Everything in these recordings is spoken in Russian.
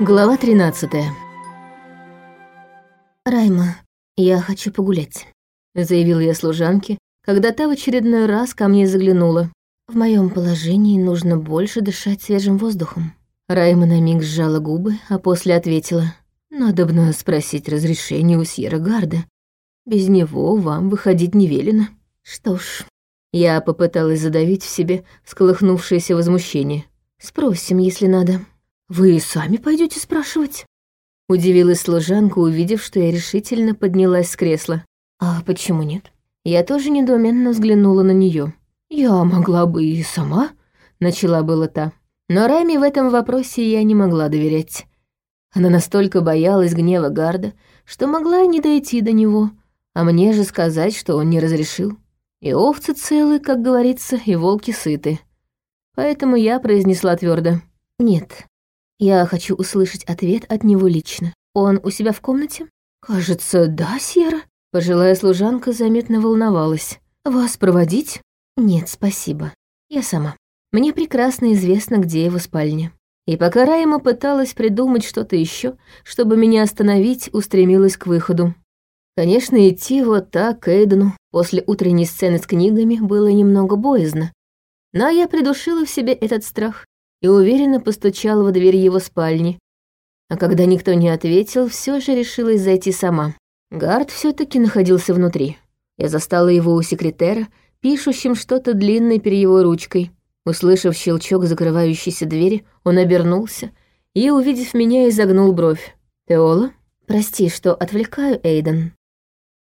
Глава 13 «Райма, я хочу погулять», — заявила я служанке, когда та в очередной раз ко мне заглянула. «В моем положении нужно больше дышать свежим воздухом». Райма на миг сжала губы, а после ответила. «Надо бы спросить разрешение у Сьерра Гарда. Без него вам выходить не велено». Что ж, я попыталась задавить в себе всколыхнувшееся возмущение. «Спросим, если надо». «Вы сами пойдете спрашивать?» Удивилась служанка, увидев, что я решительно поднялась с кресла. «А почему нет?» Я тоже недоуменно взглянула на нее. «Я могла бы и сама», — начала была та. Но Райме в этом вопросе я не могла доверять. Она настолько боялась гнева Гарда, что могла не дойти до него, а мне же сказать, что он не разрешил. И овцы целы, как говорится, и волки сыты. Поэтому я произнесла твердо: «Нет, я хочу услышать ответ от него лично. Он у себя в комнате? Кажется, да, Сера. Пожилая служанка заметно волновалась. Вас проводить? Нет, спасибо. Я сама. Мне прекрасно известно, где его спальня. И пока Райма пыталась придумать что-то еще, чтобы меня остановить, устремилась к выходу. Конечно, идти вот так к Эйдену после утренней сцены с книгами было немного боязно, но я придушила в себе этот страх и уверенно постучала во дверь его спальни. А когда никто не ответил, все же решилась зайти сама. Гард все таки находился внутри. Я застала его у секретера, пишущим что-то длинной перьевой ручкой. Услышав щелчок закрывающейся двери, он обернулся и, увидев меня, изогнул бровь. «Теола? Прости, что отвлекаю, Эйден».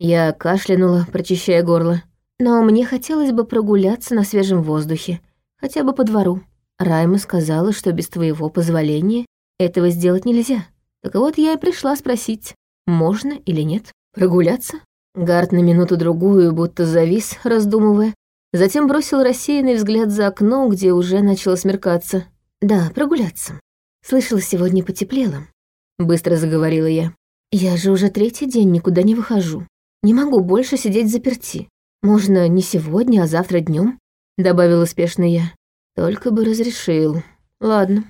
Я кашлянула, прочищая горло. «Но мне хотелось бы прогуляться на свежем воздухе, хотя бы по двору». Райма сказала, что без твоего позволения этого сделать нельзя. Так вот я и пришла спросить, можно или нет. Прогуляться? Гард на минуту-другую будто завис, раздумывая. Затем бросил рассеянный взгляд за окно, где уже начало смеркаться. «Да, прогуляться. Слышала, сегодня потеплело», — быстро заговорила я. «Я же уже третий день никуда не выхожу. Не могу больше сидеть заперти. Можно не сегодня, а завтра днем, добавила спешно я. Только бы разрешил. Ладно.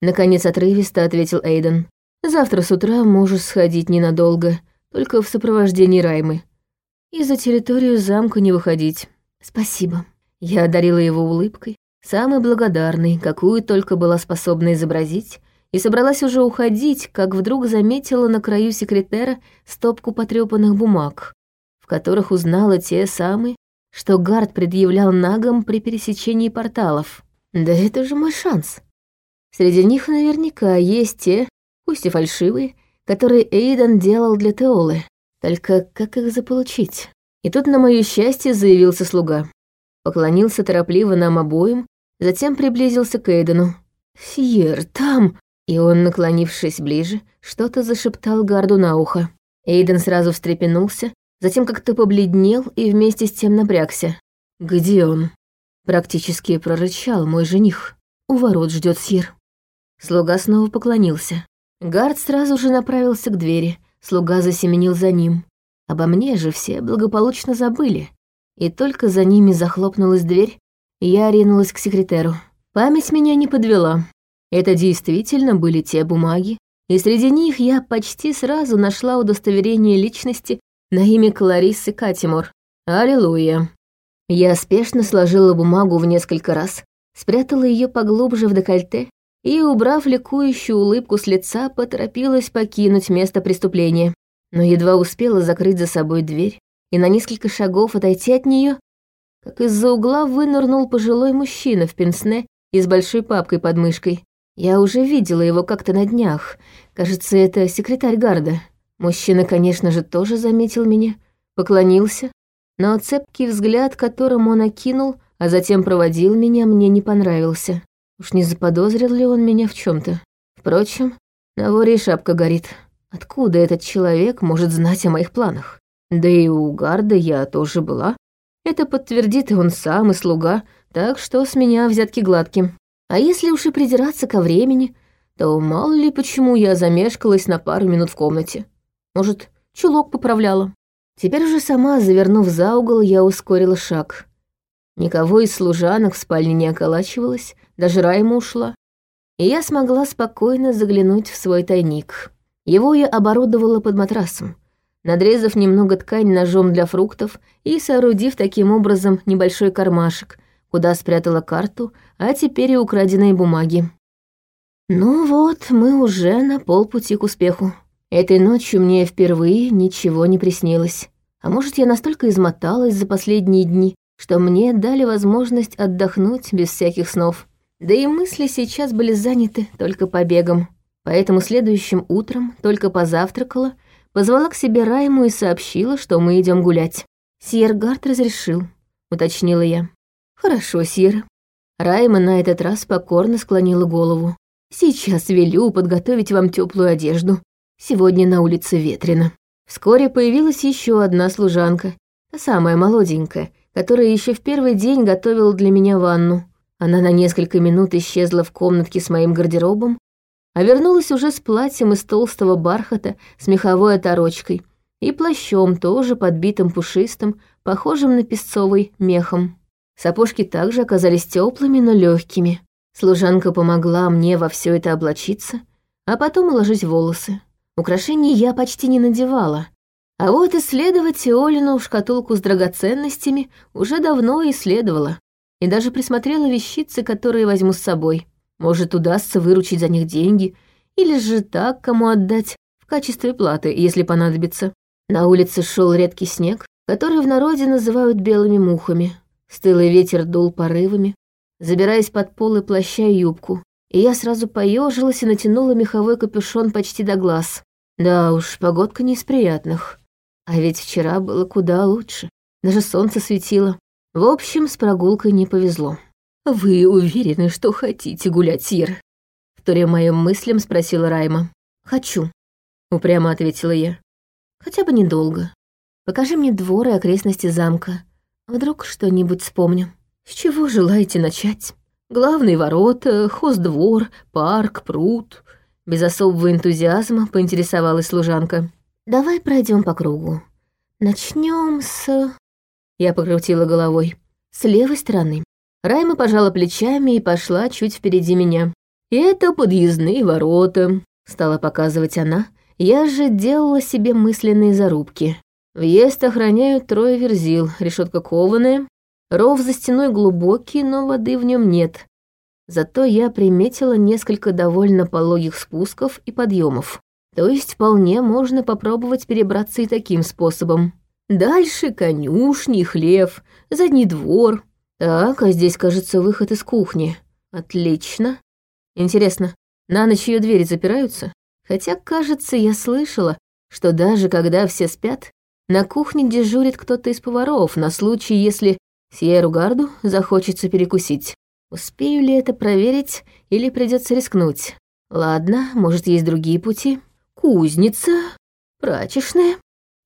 Наконец отрывисто ответил Эйден. Завтра с утра можешь сходить ненадолго, только в сопровождении Раймы. И за территорию замка не выходить. Спасибо. Я одарила его улыбкой, самой благодарной, какую только была способна изобразить, и собралась уже уходить, как вдруг заметила на краю секретера стопку потрёпанных бумаг, в которых узнала те самые, что Гард предъявлял нагам при пересечении порталов. Да это же мой шанс. Среди них наверняка есть те, пусть и фальшивые, которые Эйден делал для Теолы. Только как их заполучить? И тут, на моё счастье, заявился слуга. Поклонился торопливо нам обоим, затем приблизился к Эйдену. «Сьер, там!» И он, наклонившись ближе, что-то зашептал Гарду на ухо. Эйден сразу встрепенулся, затем как-то побледнел и вместе с тем напрягся. «Где он?» Практически прорычал мой жених. У ворот ждет Сир. Слуга снова поклонился. Гард сразу же направился к двери. Слуга засеменил за ним. Обо мне же все благополучно забыли. И только за ними захлопнулась дверь, я ринулась к секретеру. Память меня не подвела. Это действительно были те бумаги, и среди них я почти сразу нашла удостоверение личности на имя Клариссы Катимур. Аллилуйя. Я спешно сложила бумагу в несколько раз, спрятала ее поглубже в декольте и, убрав ликующую улыбку с лица, поторопилась покинуть место преступления. Но едва успела закрыть за собой дверь и на несколько шагов отойти от нее, как из-за угла вынырнул пожилой мужчина в пенсне и с большой папкой под мышкой. Я уже видела его как-то на днях. Кажется, это секретарь гарда. Мужчина, конечно же, тоже заметил меня, поклонился, но цепкий взгляд, которым он окинул, а затем проводил меня, мне не понравился. Уж не заподозрил ли он меня в чем то Впрочем, на воре шапка горит. Откуда этот человек может знать о моих планах? Да и у Гарда я тоже была. Это подтвердит и он сам, и слуга, так что с меня взятки гладки. А если уж и придираться ко времени, то мало ли почему я замешкалась на пару минут в комнате. Может, чулок поправляла. Теперь уже сама, завернув за угол, я ускорила шаг. Никого из служанок в спальне не околачивалось, даже Райма ушла. и я смогла спокойно заглянуть в свой тайник. Его я оборудовала под матрасом, надрезав немного ткань ножом для фруктов и соорудив таким образом небольшой кармашек, куда спрятала карту, а теперь и украденные бумаги. Ну вот, мы уже на полпути к успеху. Этой ночью мне впервые ничего не приснилось. А может, я настолько измоталась за последние дни, что мне дали возможность отдохнуть без всяких снов. Да и мысли сейчас были заняты только побегом. Поэтому следующим утром только позавтракала, позвала к себе Райму и сообщила, что мы идем гулять. Сьергард разрешил, уточнила я. Хорошо, Сьер. Райма на этот раз покорно склонила голову. Сейчас велю подготовить вам теплую одежду. Сегодня на улице ветрено. Вскоре появилась еще одна служанка, та самая молоденькая, которая еще в первый день готовила для меня ванну. Она на несколько минут исчезла в комнатке с моим гардеробом, а вернулась уже с платьем из толстого бархата с меховой оторочкой и плащом, тоже подбитым пушистым, похожим на песцовый мехом. Сапожки также оказались теплыми, но легкими. Служанка помогла мне во все это облачиться, а потом уложить волосы. Украшений я почти не надевала, а вот исследовать Иолину шкатулку с драгоценностями уже давно исследовала, и даже присмотрела вещицы, которые возьму с собой. Может, удастся выручить за них деньги, или же так кому отдать в качестве платы, если понадобится. На улице шел редкий снег, который в народе называют белыми мухами. Стылый ветер дул порывами, забираясь под полы плаща юбку, и я сразу поежилась и натянула меховой капюшон почти до глаз. Да уж, погодка не из приятных. А ведь вчера было куда лучше. Даже солнце светило. В общем, с прогулкой не повезло. «Вы уверены, что хотите гулять, Сир?» Вторя моим мыслям спросила Райма. «Хочу», — упрямо ответила я. «Хотя бы недолго. Покажи мне двор и окрестности замка. Вдруг что-нибудь вспомню». «С чего желаете начать? Главные ворота, хоздвор, парк, пруд». Без особого энтузиазма поинтересовалась служанка. «Давай пройдем по кругу. Начнем с...» Я покрутила головой. «С левой стороны». Райма пожала плечами и пошла чуть впереди меня. «Это подъездные ворота», — стала показывать она. Я же делала себе мысленные зарубки. Въезд охраняют трое верзил, решетка кованая, Ров за стеной глубокий, но воды в нем нет. Зато я приметила несколько довольно пологих спусков и подъемов. То есть вполне можно попробовать перебраться и таким способом. Дальше конюшни, хлев, задний двор. Так, а здесь, кажется, выход из кухни. Отлично. Интересно, на ночь ее двери запираются? Хотя, кажется, я слышала, что даже когда все спят, на кухне дежурит кто-то из поваров на случай, если Сьеру Гарду захочется перекусить. Успею ли это проверить или придется рискнуть? Ладно, может, есть другие пути. Кузница, прачечная.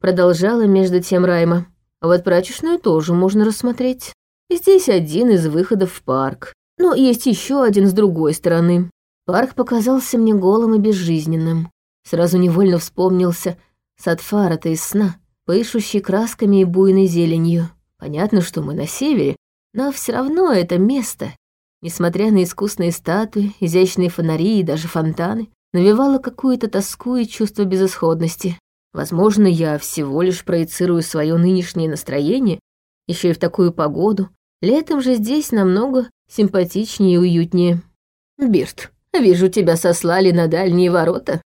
Продолжала между тем Райма. А вот прачечную тоже можно рассмотреть. Здесь один из выходов в парк. Но есть еще один с другой стороны. Парк показался мне голым и безжизненным. Сразу невольно вспомнился Садфара-то из сна, пышущий красками и буйной зеленью. Понятно, что мы на севере, но все равно это место, несмотря на искусные статуи, изящные фонари и даже фонтаны, навевало какую-то тоску и чувство безысходности. Возможно, я всего лишь проецирую свое нынешнее настроение, еще и в такую погоду. Летом же здесь намного симпатичнее и уютнее. Бирт, вижу, тебя сослали на дальние ворота.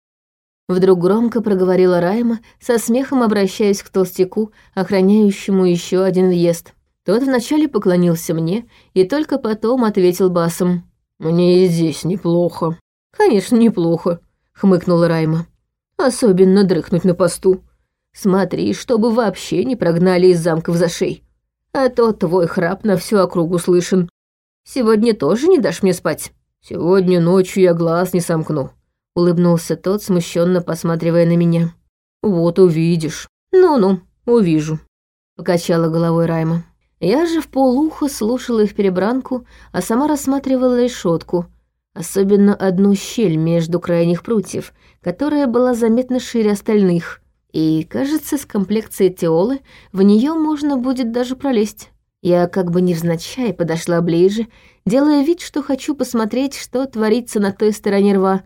Вдруг громко проговорила Райма, со смехом обращаясь к толстяку, охраняющему еще один въезд. Тот вначале поклонился мне и только потом ответил басом. «Мне и здесь неплохо». «Конечно, неплохо», — хмыкнула Райма. «Особенно дрыхнуть на посту. Смотри, чтобы вообще не прогнали из замков за шей. А то твой храп на всю округу слышен. Сегодня тоже не дашь мне спать?» «Сегодня ночью я глаз не сомкну», — улыбнулся тот, смущенно посматривая на меня. «Вот увидишь». «Ну-ну, увижу», — покачала головой Райма. Я же в полуха слушала их перебранку, а сама рассматривала решетку, особенно одну щель между крайних прутьев, которая была заметно шире остальных, и, кажется, с комплекцией Теолы в нее можно будет даже пролезть. Я как бы невзначай подошла ближе, делая вид, что хочу посмотреть, что творится на той стороне рва.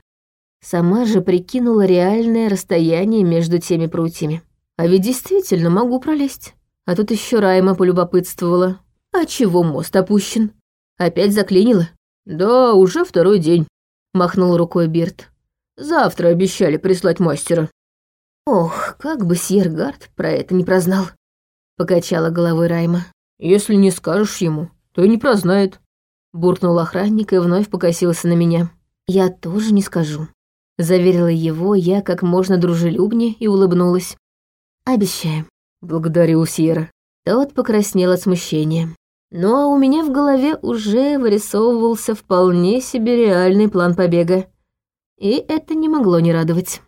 Сама же прикинула реальное расстояние между теми прутьями. А ведь действительно могу пролезть. А тут еще Райма полюбопытствовала. А чего мост опущен? Опять заклинило? Да, уже второй день, махнул рукой Бирт. Завтра обещали прислать мастера. Ох, как бы Сьергард про это не прознал. Покачала головой Райма. Если не скажешь ему, то и не прознает. Буркнул охранник и вновь покосился на меня. Я тоже не скажу. Заверила его я как можно дружелюбнее и улыбнулась. Обещаю. Благодарю, Сьерра. Тот покраснел от смущения. Ну а у меня в голове уже вырисовывался вполне себе реальный план побега. И это не могло не радовать.